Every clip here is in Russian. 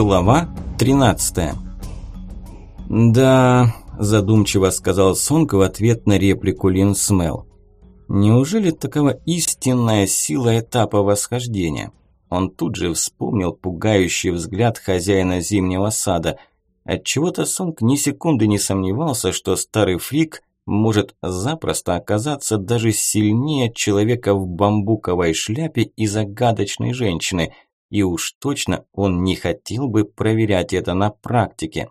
Глава 13 «Да», – задумчиво сказал Сонг в ответ на реплику Лин Смел. «Неужели такова истинная сила этапа восхождения?» Он тут же вспомнил пугающий взгляд хозяина зимнего сада. Отчего-то Сонг ни секунды не сомневался, что старый фрик может запросто оказаться даже сильнее человека в бамбуковой шляпе и загадочной женщины – и уж точно он не хотел бы проверять это на практике.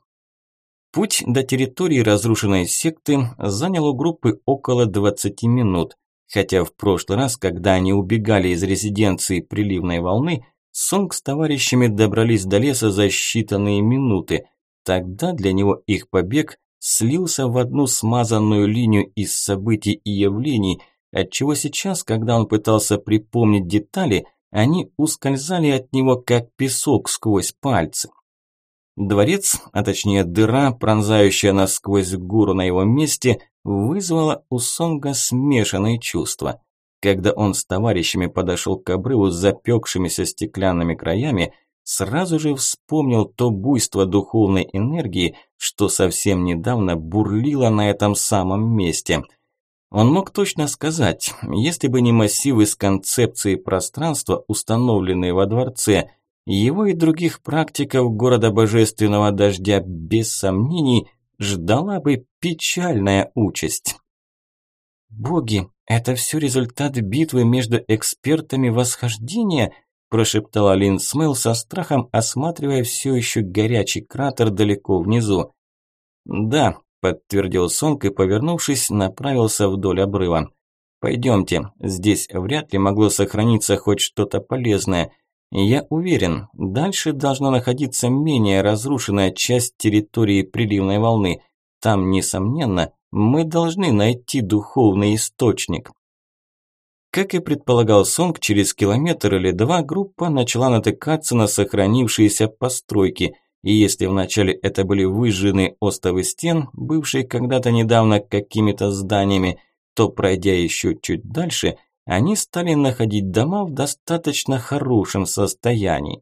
Путь до территории разрушенной секты занял у группы около 20 минут, хотя в прошлый раз, когда они убегали из резиденции приливной волны, Сонг с товарищами добрались до леса за считанные минуты. Тогда для него их побег слился в одну смазанную линию из событий и явлений, отчего сейчас, когда он пытался припомнить детали – они ускользали от него, как песок сквозь пальцы. Дворец, а точнее дыра, пронзающая насквозь гору на его месте, вызвала у Сонга смешанные чувства. Когда он с товарищами подошел к обрыву с запекшимися стеклянными краями, сразу же вспомнил то буйство духовной энергии, что совсем недавно бурлило на этом самом месте – он мог точно сказать, если бы не массив из концепции пространства, установленные во дворце, его и других практиков города Божественного Дождя без сомнений ждала бы печальная участь. «Боги, это все результат битвы между экспертами восхождения?» прошептала Лин Смэл со страхом, осматривая все еще горячий кратер далеко внизу. «Да, подтвердил Сонг и, повернувшись, направился вдоль обрыва. «Пойдемте, здесь вряд ли могло сохраниться хоть что-то полезное. Я уверен, дальше должна находиться менее разрушенная часть территории приливной волны. Там, несомненно, мы должны найти духовный источник». Как и предполагал Сонг, через километр или два группа начала натыкаться на сохранившиеся постройки – и если вначале это были выжженные остовы стен, бывшие когда-то недавно какими-то зданиями, то пройдя еще чуть дальше, они стали находить дома в достаточно хорошем состоянии.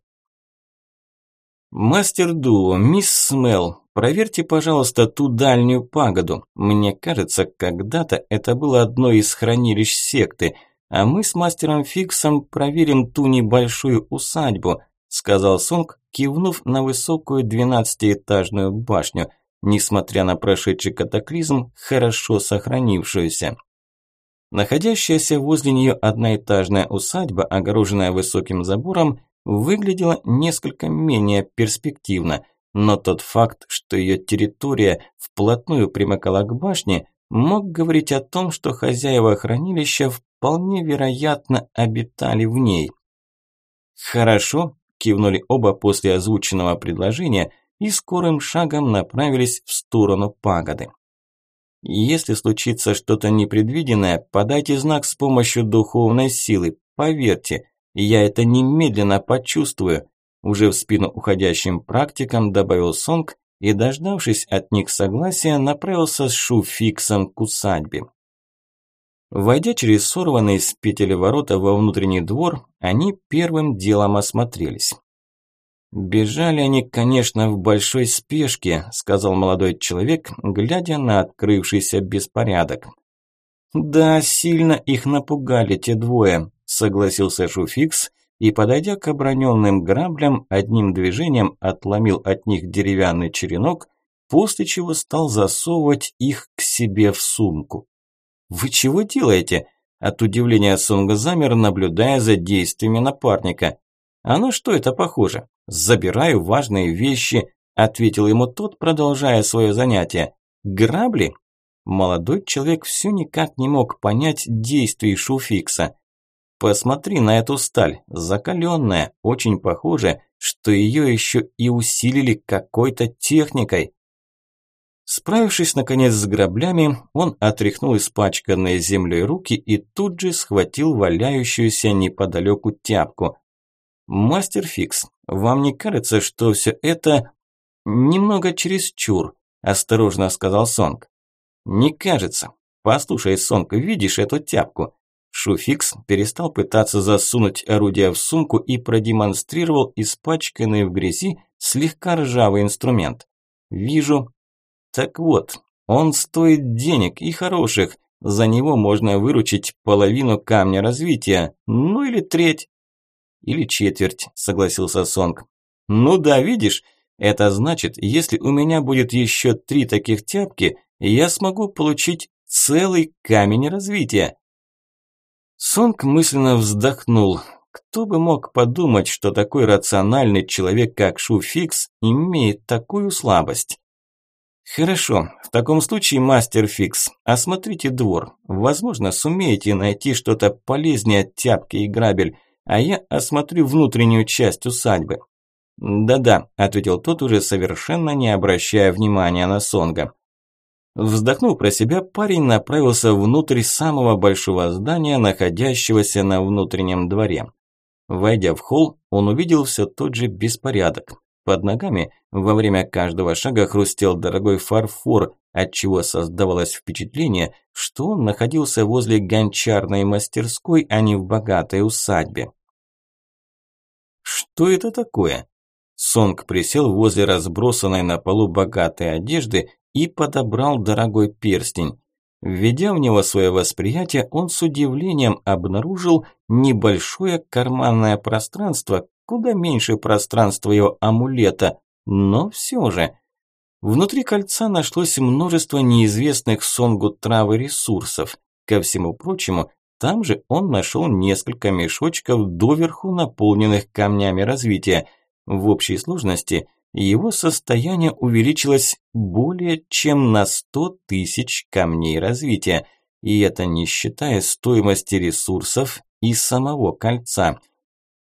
«Мастер Дуо, мисс Смел, проверьте, пожалуйста, ту дальнюю пагоду. Мне кажется, когда-то это было одно из хранилищ секты, а мы с мастером Фиксом проверим ту небольшую усадьбу», сказал Сонг, кивнув на высокую двенадцатиэтажную башню, несмотря на прошедший катаклизм, хорошо сохранившуюся. Находящаяся возле нее одноэтажная усадьба, огороженная высоким забором, выглядела несколько менее перспективно, но тот факт, что ее территория вплотную примыкала к башне, мог говорить о том, что хозяева хранилища вполне вероятно обитали в ней. Хорошо, кивнули оба после озвученного предложения и скорым шагом направились в сторону пагоды. Если случится что-то непредвиденное, подайте знак с помощью духовной силы. Поверьте, я это немедленно почувствую. Уже в спину уходящим практикам добавил Сонг и, дождавшись от них согласия, направился с Шуфиксом к усадьбе. Войдя через сорванные с петель ворота во внутренний двор, они первым делом осмотрелись. «Бежали они, конечно, в большой спешке», – сказал молодой человек, глядя на открывшийся беспорядок. «Да, сильно их напугали те двое», – согласился Шуфикс и, подойдя к оброненным граблям, одним движением отломил от них деревянный черенок, после чего стал засовывать их к себе в сумку. «Вы чего делаете?» От удивления Сонга замер, наблюдая за действиями напарника. «А на что это похоже? Забираю важные вещи», – ответил ему тот, продолжая свое занятие. «Грабли?» Молодой человек все никак не мог понять действий Шуфикса. «Посмотри на эту сталь, закаленная, очень похоже, что ее еще и усилили какой-то техникой». Справившись, наконец, с граблями, он отряхнул испачканные землей руки и тут же схватил валяющуюся неподалеку тяпку. «Мастер Фикс, вам не кажется, что все это немного чересчур?» – осторожно сказал Сонг. «Не кажется. Послушай, Сонг, видишь эту тяпку? Шуфикс перестал пытаться засунуть орудие в сумку и продемонстрировал испачканный в грязи слегка ржавый инструмент. «Вижу». «Так вот, он стоит денег и хороших. За него можно выручить половину камня развития, ну или треть». «Или четверть», – согласился Сонг. «Ну да, видишь, это значит, если у меня будет еще три таких тяпки, я смогу получить целый камень развития». Сонг мысленно вздохнул. Кто бы мог подумать, что такой рациональный человек, как Шуфикс, имеет такую слабость? Хорошо, в таком случае, мастер Фикс, осмотрите двор. Возможно, сумеете найти что-то полезнее тяпки и грабель, а я осмотрю внутреннюю часть усадьбы. Да-да, ответил тот уже совершенно не обращая внимания на Сонга. Вздохнув про себя, парень направился внутрь самого большого здания, находящегося на внутреннем дворе. Войдя в холл, он увидел все тот же беспорядок. Под ногами во время каждого шага хрустел дорогой фарфор, отчего создавалось впечатление, что он находился возле гончарной мастерской, а не в богатой усадьбе. «Что это такое?» Сонг присел возле разбросанной на полу богатой одежды и подобрал дорогой перстень. Введя в него свое восприятие, он с удивлением обнаружил небольшое карманное пространство, куда меньше пространства его амулета, но все же. Внутри кольца нашлось множество неизвестных Сонгу травы ресурсов. Ко всему прочему, там же он нашел несколько мешочков, доверху наполненных камнями развития. В общей сложности его состояние увеличилось более чем на 100 тысяч камней развития, и это не считая стоимости ресурсов и самого кольца.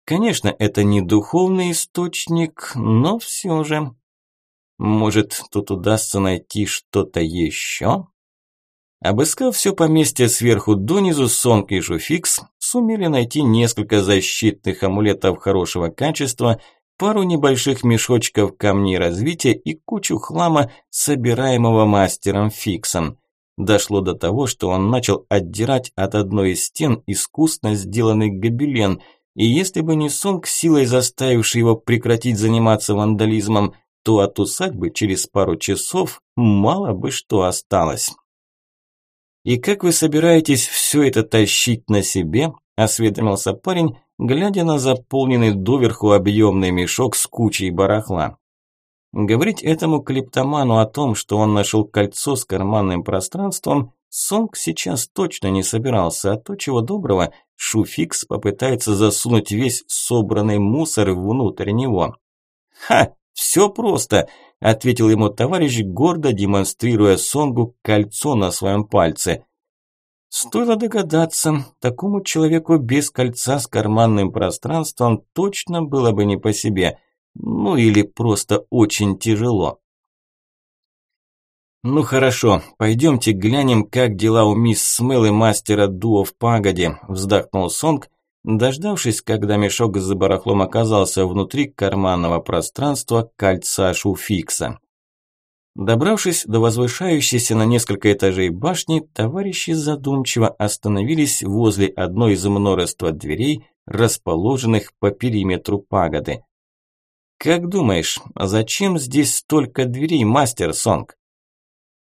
Конечно, это не духовный источник, но все же. Может, тут удастся найти что-то еще? Обыскав все поместье сверху донизу, Сонг и Жуфикс сумели найти несколько защитных амулетов хорошего качества – пару небольших мешочков камней развития и кучу хлама, собираемого мастером Фиксом. Дошло до того, что он начал отдирать от одной из стен искусно сделанный гобелен, и если бы не Сонг, силой заставивший его прекратить заниматься вандализмом, то от усадьбы через пару часов мало бы что осталось. «И как вы собираетесь все это тащить на себе?» – осведомился парень, глядя на заполненный доверху объемный мешок с кучей барахла. Говорить этому клептоману о том, что он нашел кольцо с карманным пространством, Сонг сейчас точно не собирался, а то, чего доброго, Шуфикс попытается засунуть весь собранный мусор внутрь него. «Ха, все просто», – ответил ему товарищ, гордо демонстрируя Сонгу кольцо на своем пальце. Стоило догадаться, такому человеку без кольца с карманным пространством точно было бы не по себе. Ну или просто очень тяжело. «Ну хорошо, пойдемте глянем, как дела у мисс Смел и мастера Дуо в пагоде», – вздохнул Сонг, дождавшись, когда мешок с барахлом оказался внутри карманного пространства кольца Шуфикса. Добравшись до возвышающейся на несколько этажей башни, товарищи задумчиво остановились возле одной из множества дверей, расположенных по периметру пагоды. «Как думаешь, зачем здесь столько дверей, мастер Сонг?»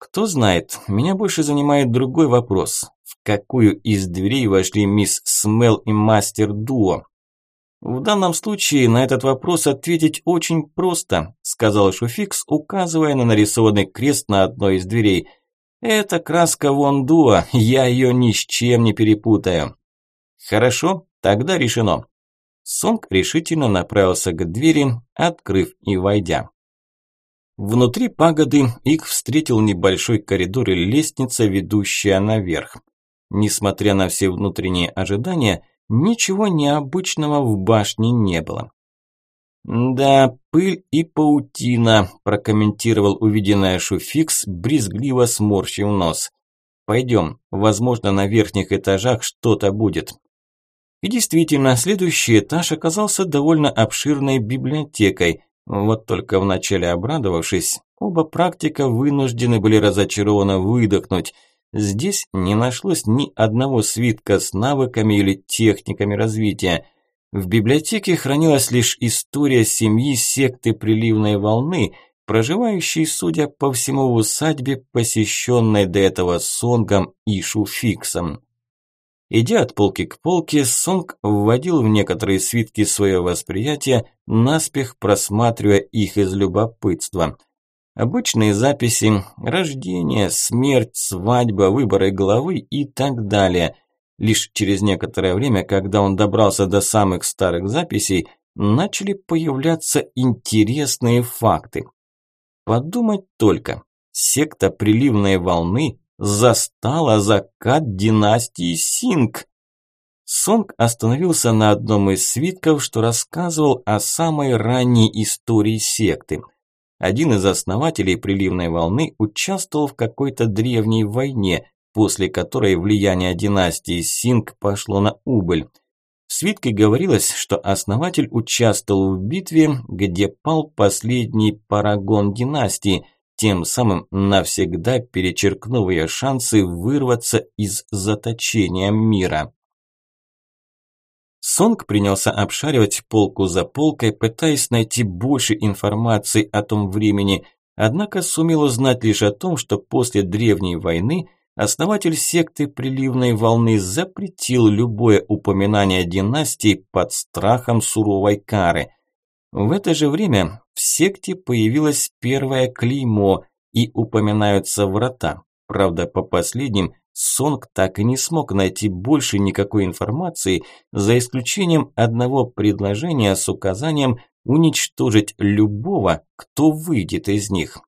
«Кто знает, меня больше занимает другой вопрос. В какую из дверей вошли мисс Смел и мастер Дуо?» В данном случае на этот вопрос ответить очень просто, сказал Шуфикс, указывая на нарисованный крест на одной из дверей. Это краска Вондуа, я ее ни с чем не перепутаю. Хорошо, тогда решено. Сонг решительно направился к двери, открыв и войдя. Внутри пагоды их встретил небольшой коридор и лестница, ведущая наверх. Несмотря на все внутренние ожидания, Ничего необычного в башне не было. «Да, пыль и паутина», – прокомментировал увиденное Шуфикс, брезгливо сморщив нос. «Пойдем, возможно, на верхних этажах что-то будет». И действительно, следующий этаж оказался довольно обширной библиотекой. Вот только вначале обрадовавшись, оба практика вынуждены были разочарованно выдохнуть. здесь не нашлось ни одного свитка с навыками или техниками развития. В библиотеке хранилась лишь история семьи секты приливной волны, проживающей, судя по всему, в усадьбе, посещенной до этого Сонгом и Шуфиксом. Идя от полки к полке, Сонг вводил в некоторые свитки свое восприятие, наспех просматривая их из любопытства. Обычные записи – рождение, смерть, свадьба, выборы главы и так далее. Лишь через некоторое время, когда он добрался до самых старых записей, начали появляться интересные факты. Подумать только, секта приливной волны застала закат династии Синг. Сонг остановился на одном из свитков, что рассказывал о самой ранней истории секты. Один из основателей приливной волны участвовал в какой-то древней войне, после которой влияние династии Синг пошло на убыль. В свитке говорилось, что основатель участвовал в битве, где пал последний парагон династии, тем самым навсегда перечеркнув ее шансы вырваться из заточения мира. Сонг принялся обшаривать полку за полкой, пытаясь найти больше информации о том времени, однако сумел узнать лишь о том, что после древней войны основатель секты приливной волны запретил любое упоминание династии под страхом суровой кары. В это же время в секте появилось первое клеймо и упоминаются врата. Правда, по последним Сонг так и не смог найти больше никакой информации, за исключением одного предложения с указанием уничтожить любого, кто выйдет из них.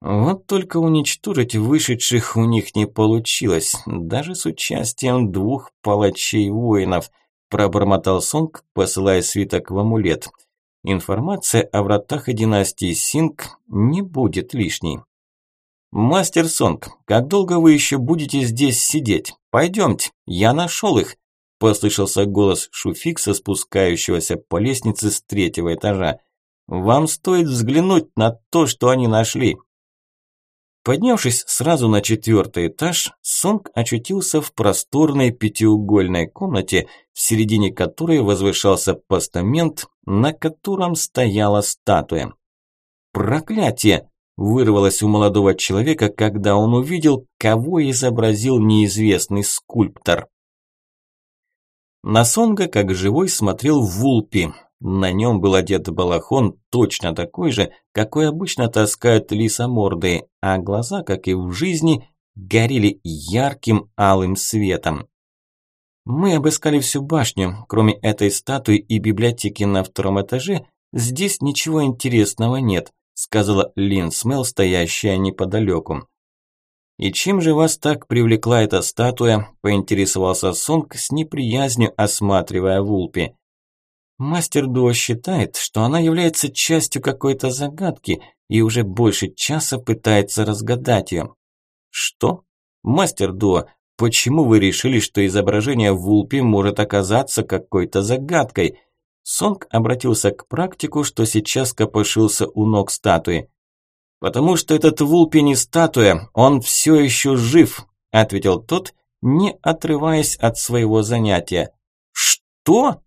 Вот только уничтожить вышедших у них не получилось, даже с участием двух палачей-воинов, пробормотал Сонг, посылая свиток в амулет – Информация о вратах и династии Синг не будет лишней. «Мастер Сонг, как долго вы еще будете здесь сидеть? Пойдемте, я нашел их!» Послышался голос Шуфикса, спускающегося по лестнице с третьего этажа. «Вам стоит взглянуть на то, что они нашли!» Поднявшись сразу на четвертый этаж, Сонг очутился в просторной пятиугольной комнате, в середине которой возвышался постамент, на котором стояла статуя. «Проклятие!» – вырвалось у молодого человека, когда он увидел, кого изобразил неизвестный скульптор. На Сонга, как живой, смотрел Вулпи, на нем был одет балахон, точно такой же, какой обычно таскают лисомордые, а глаза, как и в жизни, горели ярким алым светом. Мы обыскали всю башню, кроме этой статуи и библиотеки на втором этаже, здесь ничего интересного нет, сказала Лин Смел, стоящая неподалеку. «И чем же вас так привлекла эта статуя?» – поинтересовался Сонг с неприязнью, осматривая Вулпи. Мастер Дуо считает, что она является частью какой-то загадки и уже больше часа пытается разгадать ее. Что? Мастер Дуо, почему вы решили, что изображение Вулпи может оказаться какой-то загадкой? Сонг обратился к практику, что сейчас копошился у ног статуи. «Потому что этот Вулпи не статуя, он все еще жив», ответил тот, не отрываясь от своего занятия. «Что?»